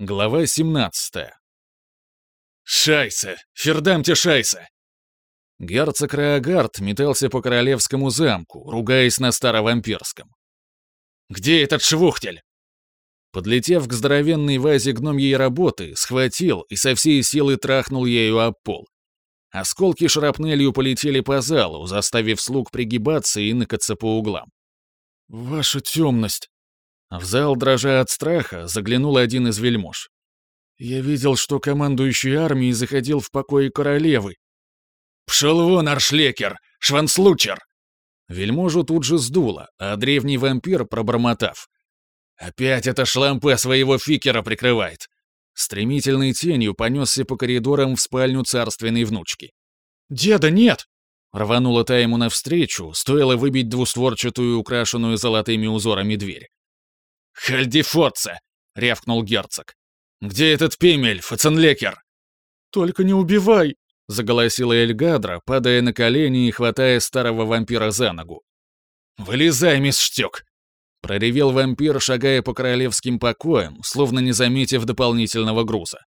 Глава 17. «Шайсе! Фердамте Шайсе!» Герцог Реагард метался по королевскому замку, ругаясь на старовампирском. «Где этот швухтель?» Подлетев к здоровенной вазе гномьей работы, схватил и со всей силы трахнул ею об пол. Осколки шрапнелью полетели по залу, заставив слуг пригибаться и ныкаться по углам. «Ваша темность!» В зал, дрожа от страха, заглянул один из вельмож. «Я видел, что командующий армией заходил в покои королевы». «Пшел вон, аршлекер! Шванслучер!» Вельможу тут же сдуло, а древний вампир, пробормотав. «Опять эта шлампа своего фикера прикрывает!» Стремительной тенью понесся по коридорам в спальню царственной внучки. «Деда, нет!» Рванула та ему навстречу, стоило выбить двустворчатую, украшенную золотыми узорами дверь. «Хальдифорца!» — рявкнул герцог. «Где этот пемель, фаценлекер?» «Только не убивай!» — заголосила Эльгадра, падая на колени и хватая старого вампира за ногу. «Вылезай, мисс Штёк!» — проревел вампир, шагая по королевским покоям, словно не заметив дополнительного груза.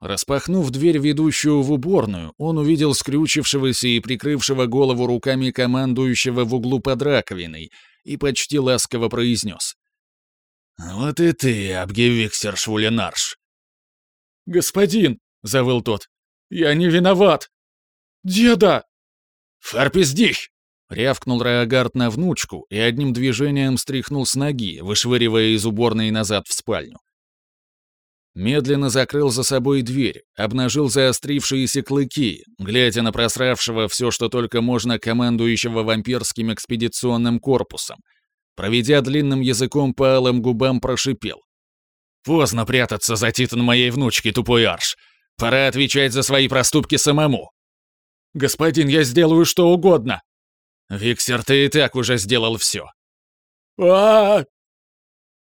Распахнув дверь, ведущую в уборную, он увидел скрючившегося и прикрывшего голову руками командующего в углу под раковиной и почти ласково произнес. «Вот и ты, Абгевиксер Швулинарш!» «Господин!» — завыл тот. «Я не виноват!» «Деда!» «Фарпиздих!» — рявкнул Раогард на внучку и одним движением стряхнул с ноги, вышвыривая из уборной назад в спальню. Медленно закрыл за собой дверь, обнажил заострившиеся клыки, глядя на просравшего все, что только можно командующего вампирским экспедиционным корпусом — Проведя длинным языком по алым губам, прошипел. «Поздно прятаться за титан моей внучки, тупой арш. Пора отвечать за свои проступки самому». «Господин, я сделаю что угодно». «Виксер, ты и так уже сделал все». а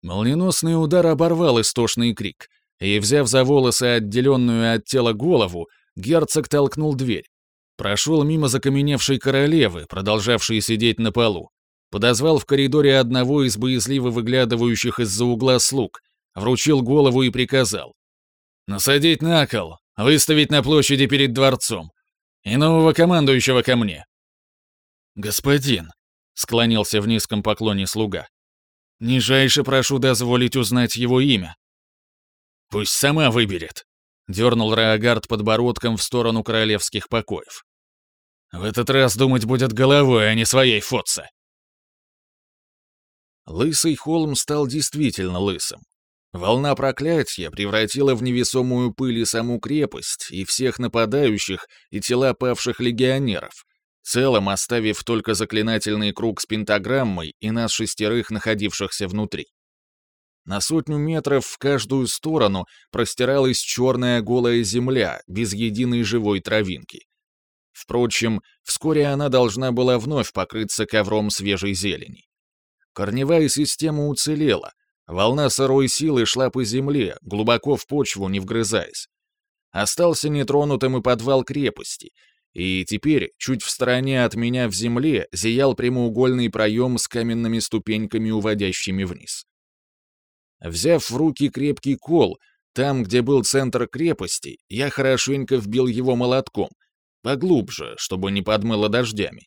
Молниеносный удар оборвал истошный крик, и, взяв за волосы отделенную от тела голову, герцог толкнул дверь. Прошел мимо закаменевшей королевы, продолжавшей сидеть на полу, Подозвал в коридоре одного из боязливо выглядывающих из-за угла слуг, вручил голову и приказал. «Насадить на кол, выставить на площади перед дворцом. И нового командующего ко мне». «Господин», — склонился в низком поклоне слуга, — «нижайше прошу дозволить узнать его имя». «Пусть сама выберет», — дернул Раогард подбородком в сторону королевских покоев. «В этот раз думать будет головой, а не своей фотце». Лысый холм стал действительно лысым. Волна проклятия превратила в невесомую пыль и саму крепость, и всех нападающих, и тела павших легионеров, целым оставив только заклинательный круг с пентаграммой и нас шестерых, находившихся внутри. На сотню метров в каждую сторону простиралась черная голая земля, без единой живой травинки. Впрочем, вскоре она должна была вновь покрыться ковром свежей зелени. Корневая система уцелела. Волна сырой силы шла по земле, глубоко в почву не вгрызаясь. Остался нетронутым и подвал крепости, и теперь, чуть в стороне от меня в земле, зиял прямоугольный проем с каменными ступеньками, уводящими вниз. Взяв в руки крепкий кол, там, где был центр крепости, я хорошенько вбил его молотком, поглубже, чтобы не подмыло дождями.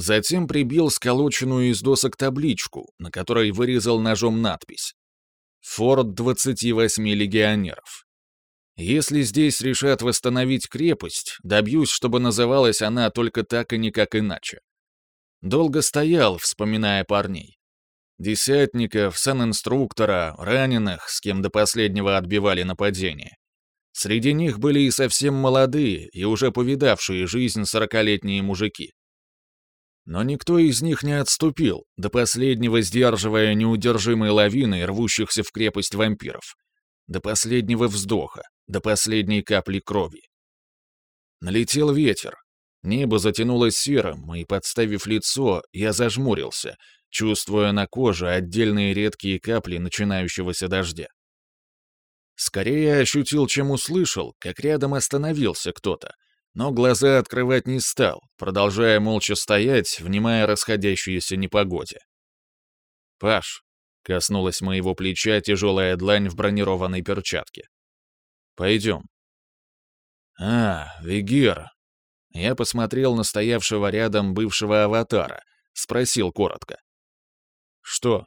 Затем прибил сколоченную из досок табличку, на которой вырезал ножом надпись «Форт 28 легионеров». Если здесь решат восстановить крепость, добьюсь, чтобы называлась она только так и никак иначе. Долго стоял, вспоминая парней. Десятников, сан-инструктора, раненых, с кем до последнего отбивали нападение. Среди них были и совсем молодые, и уже повидавшие жизнь сорокалетние мужики. Но никто из них не отступил, до последнего сдерживая неудержимой лавиной рвущихся в крепость вампиров. До последнего вздоха, до последней капли крови. Налетел ветер. Небо затянулось серым, и, подставив лицо, я зажмурился, чувствуя на коже отдельные редкие капли начинающегося дождя. Скорее ощутил, чем услышал, как рядом остановился кто-то, но глаза открывать не стал, продолжая молча стоять, внимая расходящейся непогоде. «Паш, — коснулась моего плеча тяжелая длань в бронированной перчатке. «Пойдем». «А, Вегир». Я посмотрел на стоявшего рядом бывшего аватара, спросил коротко. «Что?»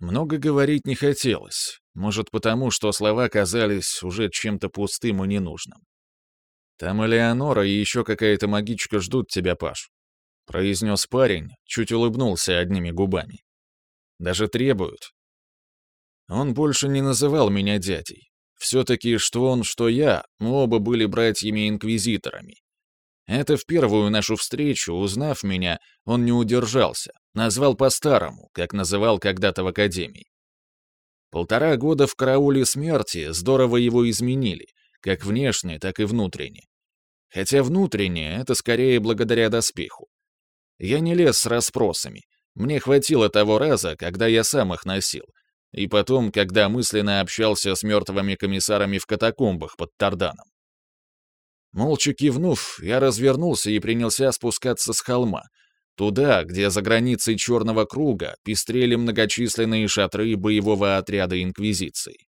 Много говорить не хотелось, может потому, что слова казались уже чем-то пустым и ненужным. «Там Элеонора и еще какая-то магичка ждут тебя, Паш», — произнес парень, чуть улыбнулся одними губами. «Даже требуют». Он больше не называл меня дядей. Все-таки что он, что я, мы оба были братьями-инквизиторами. Это в первую нашу встречу, узнав меня, он не удержался, назвал по-старому, как называл когда-то в академии. Полтора года в карауле смерти здорово его изменили, как внешне, так и внутренне. Хотя внутренне — это скорее благодаря доспеху. Я не лез с расспросами. Мне хватило того раза, когда я сам их носил. И потом, когда мысленно общался с мертвыми комиссарами в катакомбах под Тарданом. Молча кивнув, я развернулся и принялся спускаться с холма, туда, где за границей Черного круга пестрели многочисленные шатры боевого отряда Инквизиции.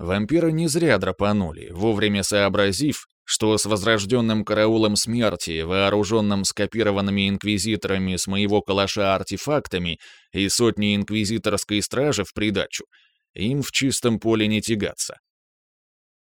Вампиры не зря драпанули, вовремя сообразив, что с возрожденным караулом смерти, вооруженным скопированными инквизиторами с моего калаша артефактами и сотней инквизиторской стражи в придачу, им в чистом поле не тягаться.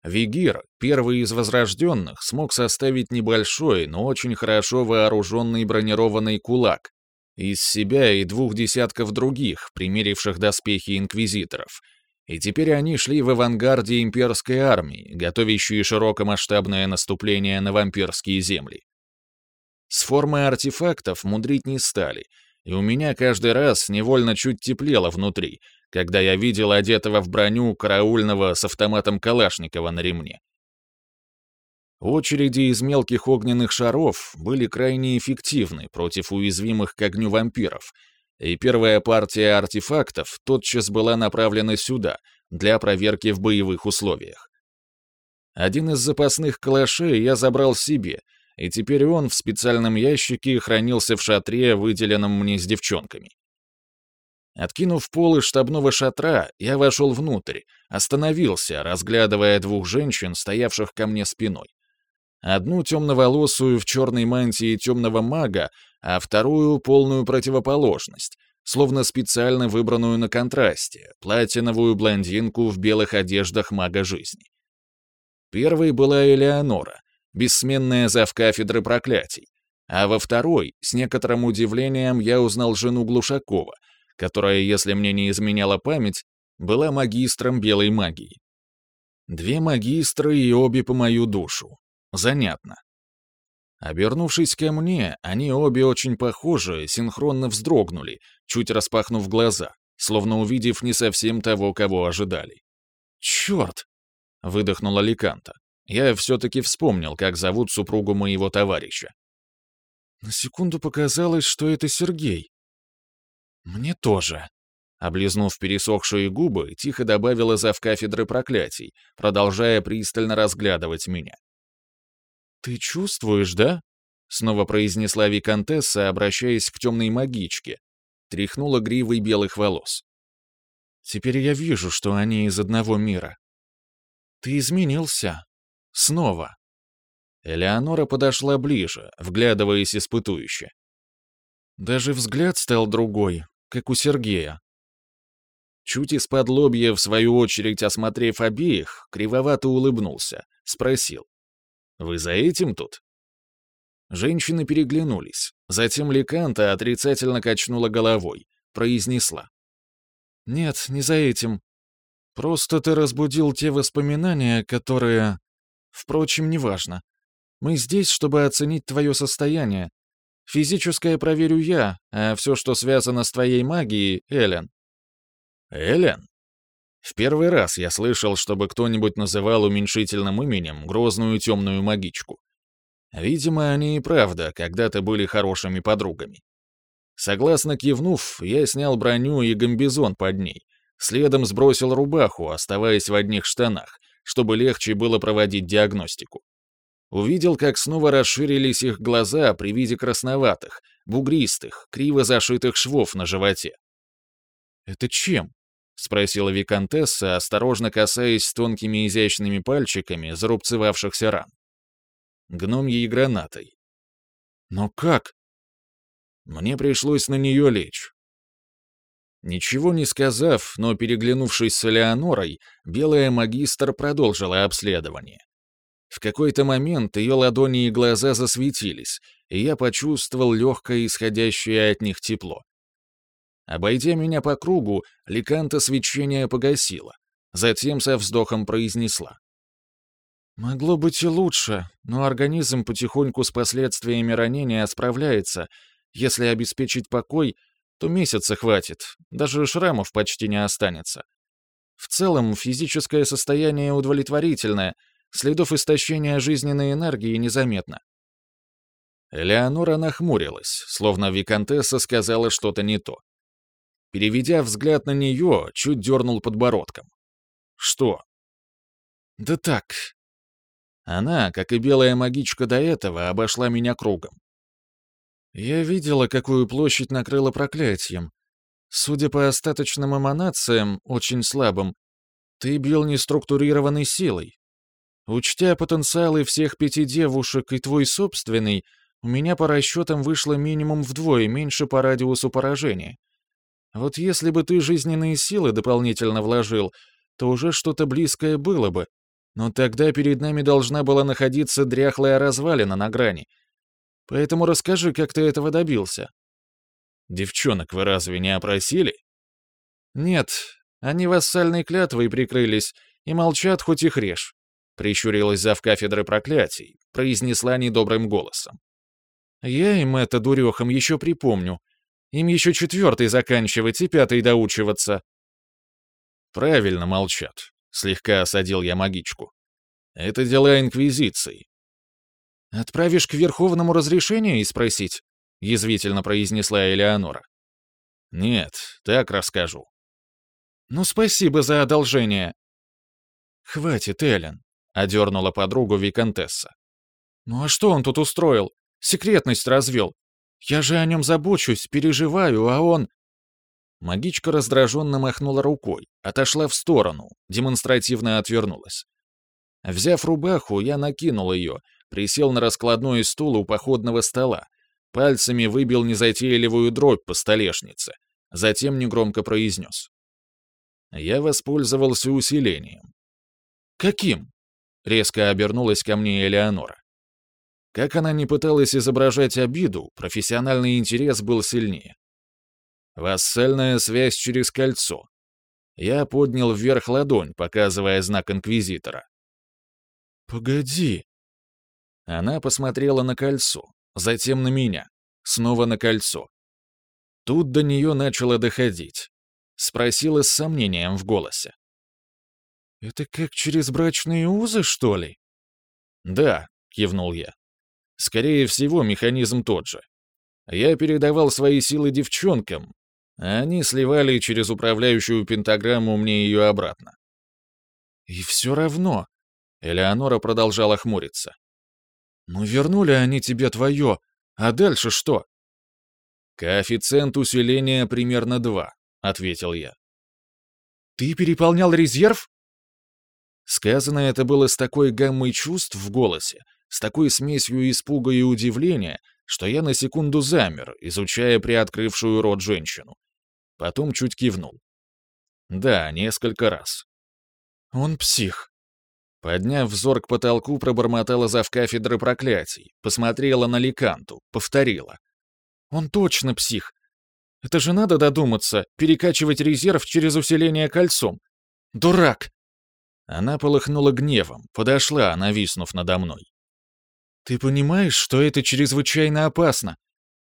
Вигир, первый из возрожденных, смог составить небольшой, но очень хорошо вооруженный бронированный кулак из себя и двух десятков других, примеривших доспехи инквизиторов. И теперь они шли в авангарде имперской армии, готовящей широкомасштабное наступление на вампирские земли. С формой артефактов мудрить не стали, и у меня каждый раз невольно чуть теплело внутри, когда я видел одетого в броню караульного с автоматом Калашникова на ремне. Очереди из мелких огненных шаров были крайне эффективны против уязвимых к огню вампиров, и первая партия артефактов тотчас была направлена сюда, для проверки в боевых условиях. Один из запасных калашей я забрал себе, и теперь он в специальном ящике хранился в шатре, выделенном мне с девчонками. Откинув полы штабного шатра, я вошел внутрь, остановился, разглядывая двух женщин, стоявших ко мне спиной. Одну темноволосую в черной мантии темного мага, а вторую — полную противоположность, словно специально выбранную на контрасте, платиновую блондинку в белых одеждах мага жизни. Первой была Элеонора, бессменная завкафедры проклятий, а во второй, с некоторым удивлением, я узнал жену Глушакова — которая, если мне не изменяла память, была магистром белой магии. Две магистры и обе по мою душу. Занятно. Обернувшись ко мне, они обе очень похожи, синхронно вздрогнули, чуть распахнув глаза, словно увидев не совсем того, кого ожидали. «Черт!» — выдохнула Ликанта. Я все-таки вспомнил, как зовут супругу моего товарища. На секунду показалось, что это Сергей. «Мне тоже», — облизнув пересохшие губы, тихо добавила завкафедры проклятий, продолжая пристально разглядывать меня. «Ты чувствуешь, да?» — снова произнесла Викантесса, обращаясь к темной магичке. Тряхнула гривой белых волос. «Теперь я вижу, что они из одного мира. Ты изменился. Снова». Элеонора подошла ближе, вглядываясь испытующе. Даже взгляд стал другой, как у Сергея. Чуть из-под лобья, в свою очередь осмотрев обеих, кривовато улыбнулся, спросил. «Вы за этим тут?» Женщины переглянулись. Затем Ликанта отрицательно качнула головой, произнесла. «Нет, не за этим. Просто ты разбудил те воспоминания, которые... Впрочем, неважно. Мы здесь, чтобы оценить твое состояние, Физическое проверю я, а все, что связано с твоей магией, Элен». «Элен?» В первый раз я слышал, чтобы кто-нибудь называл уменьшительным именем грозную темную магичку. Видимо, они и правда когда-то были хорошими подругами. Согласно кивнув, я снял броню и гамбизон под ней, следом сбросил рубаху, оставаясь в одних штанах, чтобы легче было проводить диагностику. Увидел, как снова расширились их глаза при виде красноватых, бугристых, криво зашитых швов на животе. «Это чем?» — спросила виконтесса, осторожно касаясь тонкими изящными пальчиками зарубцевавшихся ран. Гномьей гранатой. «Но как?» Мне пришлось на нее лечь. Ничего не сказав, но переглянувшись с Элеонорой, белая магистр продолжила обследование. В какой-то момент ее ладони и глаза засветились, и я почувствовал легкое исходящее от них тепло. Обойдя меня по кругу, ликанта свечение погасила, затем со вздохом произнесла. «Могло быть и лучше, но организм потихоньку с последствиями ранения справляется. Если обеспечить покой, то месяца хватит, даже шрамов почти не останется. В целом, физическое состояние удовлетворительное — Следов истощения жизненной энергии незаметно. Элеонора нахмурилась, словно виконтесса сказала что-то не то. Переведя взгляд на нее, чуть дернул подбородком. «Что?» «Да так». Она, как и белая магичка до этого, обошла меня кругом. Я видела, какую площадь накрыла проклятием. Судя по остаточным эманациям, очень слабым, ты бил неструктурированной силой. Учтя потенциалы всех пяти девушек и твой собственный, у меня по расчетам вышло минимум вдвое меньше по радиусу поражения. Вот если бы ты жизненные силы дополнительно вложил, то уже что-то близкое было бы. Но тогда перед нами должна была находиться дряхлая развалина на грани. Поэтому расскажи, как ты этого добился. Девчонок вы разве не опросили? Нет, они вассальной клятвой прикрылись и молчат, хоть их режь прищурилась зав кафедры проклятий, произнесла недобрым голосом. «Я им это дурехам еще припомню. Им еще четвертый заканчивать и пятый доучиваться». «Правильно молчат», — слегка осадил я магичку. «Это дела Инквизиции». «Отправишь к Верховному разрешение и спросить?» — язвительно произнесла Элеонора. «Нет, так расскажу». «Ну, спасибо за одолжение». «Хватит, Эллен. — одернула подругу Викантесса. «Ну а что он тут устроил? Секретность развел. Я же о нем забочусь, переживаю, а он...» Магичка раздраженно махнула рукой, отошла в сторону, демонстративно отвернулась. Взяв рубаху, я накинул ее, присел на раскладной стул у походного стола, пальцами выбил незатейливую дробь по столешнице, затем негромко произнес. Я воспользовался усилением. «Каким?» Резко обернулась ко мне Элеонора. Как она не пыталась изображать обиду, профессиональный интерес был сильнее. Вассальная связь через кольцо. Я поднял вверх ладонь, показывая знак инквизитора. «Погоди». Она посмотрела на кольцо, затем на меня, снова на кольцо. Тут до нее начало доходить. Спросила с сомнением в голосе. «Это как через брачные узы, что ли?» «Да», — кивнул я. «Скорее всего, механизм тот же. Я передавал свои силы девчонкам, а они сливали через управляющую пентаграмму мне ее обратно». «И все равно», — Элеонора продолжала хмуриться. «Ну вернули они тебе твое, а дальше что?» «Коэффициент усиления примерно два», — ответил я. «Ты переполнял резерв?» Сказано это было с такой гаммой чувств в голосе, с такой смесью испуга и удивления, что я на секунду замер, изучая приоткрывшую рот женщину. Потом чуть кивнул. Да, несколько раз. Он псих. Подняв взор к потолку, пробормотала завкафедры проклятий, посмотрела на Ликанту, повторила. Он точно псих. Это же надо додуматься, перекачивать резерв через усиление кольцом. Дурак! Она полыхнула гневом, подошла, нависнув надо мной. «Ты понимаешь, что это чрезвычайно опасно?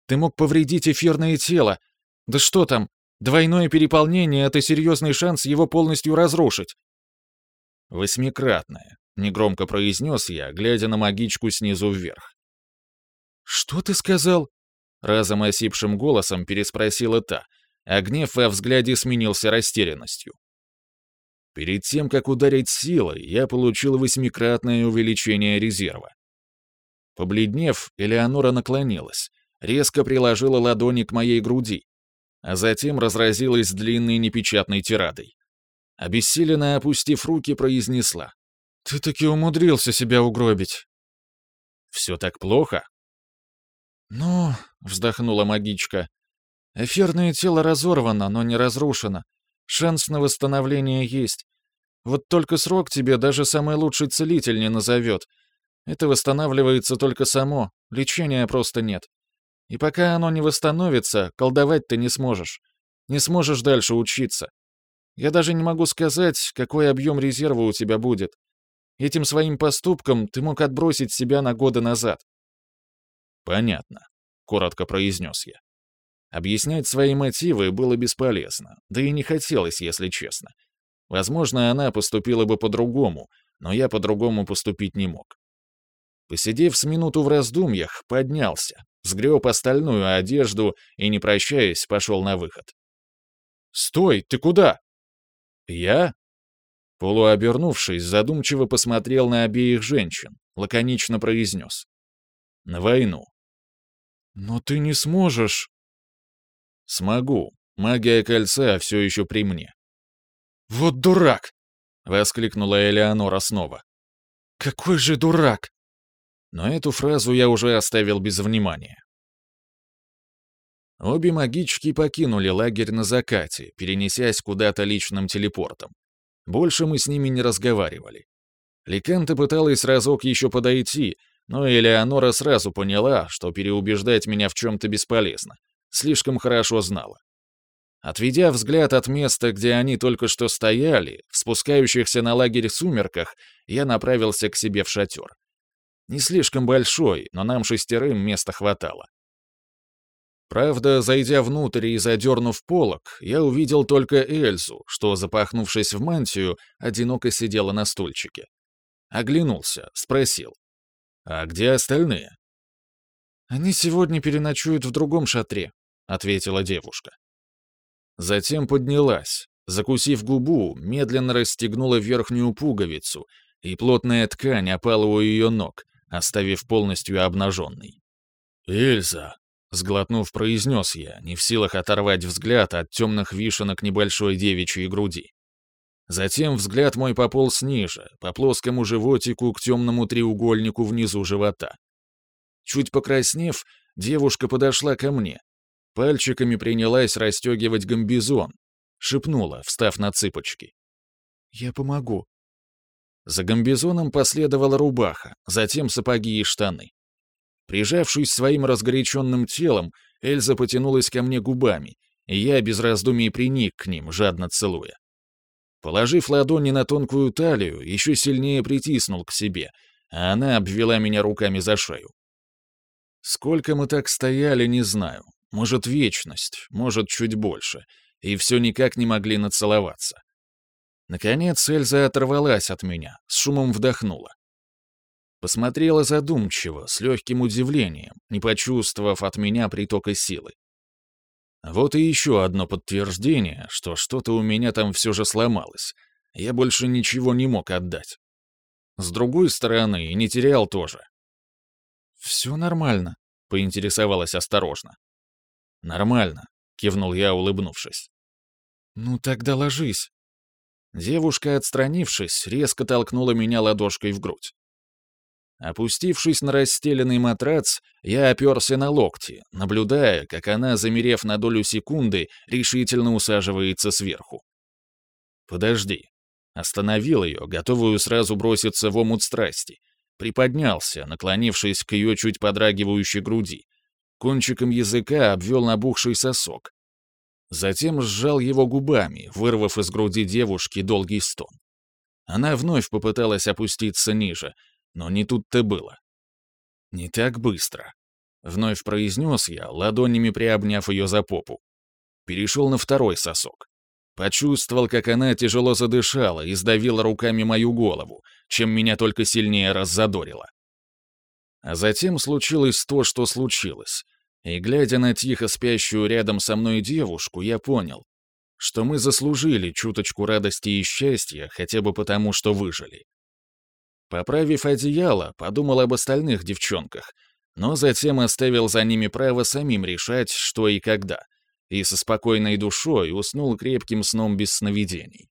Ты мог повредить эфирное тело. Да что там, двойное переполнение — это серьезный шанс его полностью разрушить». «Восьмикратное», — негромко произнес я, глядя на магичку снизу вверх. «Что ты сказал?» — разом осипшим голосом переспросила та, а гнев во взгляде сменился растерянностью. Перед тем, как ударить силой, я получил восьмикратное увеличение резерва. Побледнев, Элеонора наклонилась, резко приложила ладони к моей груди. а затем разразилась длинной непечатной тирадой. Обессиленно опустив руки, произнесла. «Ты таки умудрился себя угробить». «Все так плохо?» «Ну», — вздохнула магичка, — «эфирное тело разорвано, но не разрушено. Шанс на восстановление есть. Вот только срок тебе даже самый лучший целитель не назовет. Это восстанавливается только само, лечения просто нет. И пока оно не восстановится, колдовать ты не сможешь. Не сможешь дальше учиться. Я даже не могу сказать, какой объем резерва у тебя будет. Этим своим поступком ты мог отбросить себя на годы назад. Понятно, коротко произнес я. Объяснять свои мотивы было бесполезно, да и не хотелось, если честно. Возможно, она поступила бы по-другому, но я по-другому поступить не мог. Посидев с минуту в раздумьях, поднялся, сгреб остальную одежду и, не прощаясь, пошел на выход. «Стой, ты куда?» «Я?» Полуобернувшись, задумчиво посмотрел на обеих женщин, лаконично произнес. «На войну». «Но ты не сможешь...» «Смогу. Магия кольца все еще при мне». «Вот дурак!» — воскликнула Элеонора снова. «Какой же дурак!» Но эту фразу я уже оставил без внимания. Обе магички покинули лагерь на закате, перенесясь куда-то личным телепортом. Больше мы с ними не разговаривали. Ликанта пыталась разок еще подойти, но Элеонора сразу поняла, что переубеждать меня в чем-то бесполезно. Слишком хорошо знала. Отведя взгляд от места, где они только что стояли, в спускающихся на лагерь сумерках, я направился к себе в шатер. Не слишком большой, но нам шестерым места хватало. Правда, зайдя внутрь и задернув полок, я увидел только Эльзу, что, запахнувшись в мантию, одиноко сидела на стульчике. Оглянулся, спросил. «А где остальные?» «Они сегодня переночуют в другом шатре», — ответила девушка. Затем поднялась, закусив губу, медленно расстегнула верхнюю пуговицу, и плотная ткань опала у ее ног, оставив полностью обнаженной. «Эльза!» — сглотнув, произнес я, не в силах оторвать взгляд от темных вишенок небольшой девичьей груди. Затем взгляд мой пополз ниже, по плоскому животику к темному треугольнику внизу живота. Чуть покраснев, девушка подошла ко мне. Пальчиками принялась расстегивать гамбизон. Шепнула, встав на цыпочки. «Я помогу». За гамбизоном последовала рубаха, затем сапоги и штаны. Прижавшись своим разгоряченным телом, Эльза потянулась ко мне губами, и я без раздумий приник к ним, жадно целуя. Положив ладони на тонкую талию, еще сильнее притиснул к себе, а она обвела меня руками за шею. Сколько мы так стояли, не знаю. Может, вечность, может, чуть больше. И все никак не могли нацеловаться. Наконец Эльза оторвалась от меня, с шумом вдохнула. Посмотрела задумчиво, с легким удивлением, не почувствовав от меня притока силы. Вот и еще одно подтверждение, что что-то у меня там все же сломалось. Я больше ничего не мог отдать. С другой стороны, не терял тоже. «Все нормально», — поинтересовалась осторожно. «Нормально», — кивнул я, улыбнувшись. «Ну тогда ложись». Девушка, отстранившись, резко толкнула меня ладошкой в грудь. Опустившись на расстеленный матрац, я оперся на локти, наблюдая, как она, замерев на долю секунды, решительно усаживается сверху. «Подожди». Остановил ее, готовую сразу броситься в омут страсти. Приподнялся, наклонившись к ее чуть подрагивающей груди. Кончиком языка обвел набухший сосок. Затем сжал его губами, вырвав из груди девушки долгий стон. Она вновь попыталась опуститься ниже, но не тут-то было. «Не так быстро», — вновь произнес я, ладонями приобняв ее за попу. Перешел на второй сосок. Почувствовал, как она тяжело задышала и сдавила руками мою голову, чем меня только сильнее раззадорило. А затем случилось то, что случилось. И, глядя на тихо спящую рядом со мной девушку, я понял, что мы заслужили чуточку радости и счастья хотя бы потому, что выжили. Поправив одеяло, подумал об остальных девчонках, но затем оставил за ними право самим решать, что и когда. и со спокойной душой уснул крепким сном без сновидений.